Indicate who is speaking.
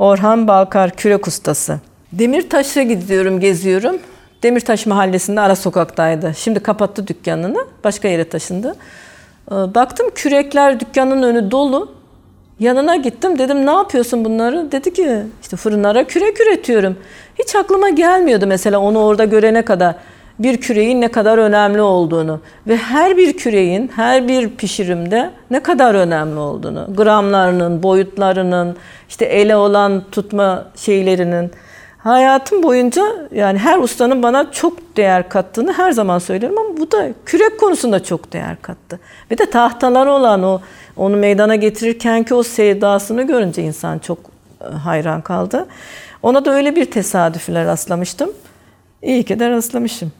Speaker 1: Orhan Balkar kürek ustası. Demirtaş'a gidiyorum, geziyorum. Demirtaş mahallesinde ara sokaktaydı. Şimdi kapattı dükkanını, başka yere taşındı. Ee, Baktım kürekler dükkanın önü dolu. Yanına gittim dedim ne yapıyorsun bunları? Dedi ki işte fırınlara kürek üretiyorum. Hiç aklıma gelmiyordu mesela onu orada görene kadar bir küreğin ne kadar önemli olduğunu ve her bir küreğin her bir pişirimde ne kadar önemli olduğunu, gramlarının, boyutlarının, işte ele olan tutma şeylerinin hayatım boyunca yani her ustanın bana çok değer kattığını her zaman söylerim ama bu da kürek konusunda çok değer kattı. Bir de tahtaları olan o onu meydana getirirken ki o sevdasını görünce insan çok e, hayran kaldı. Ona da öyle bir tesadüfle rastlamıştım. İyi ki de rastlamışım.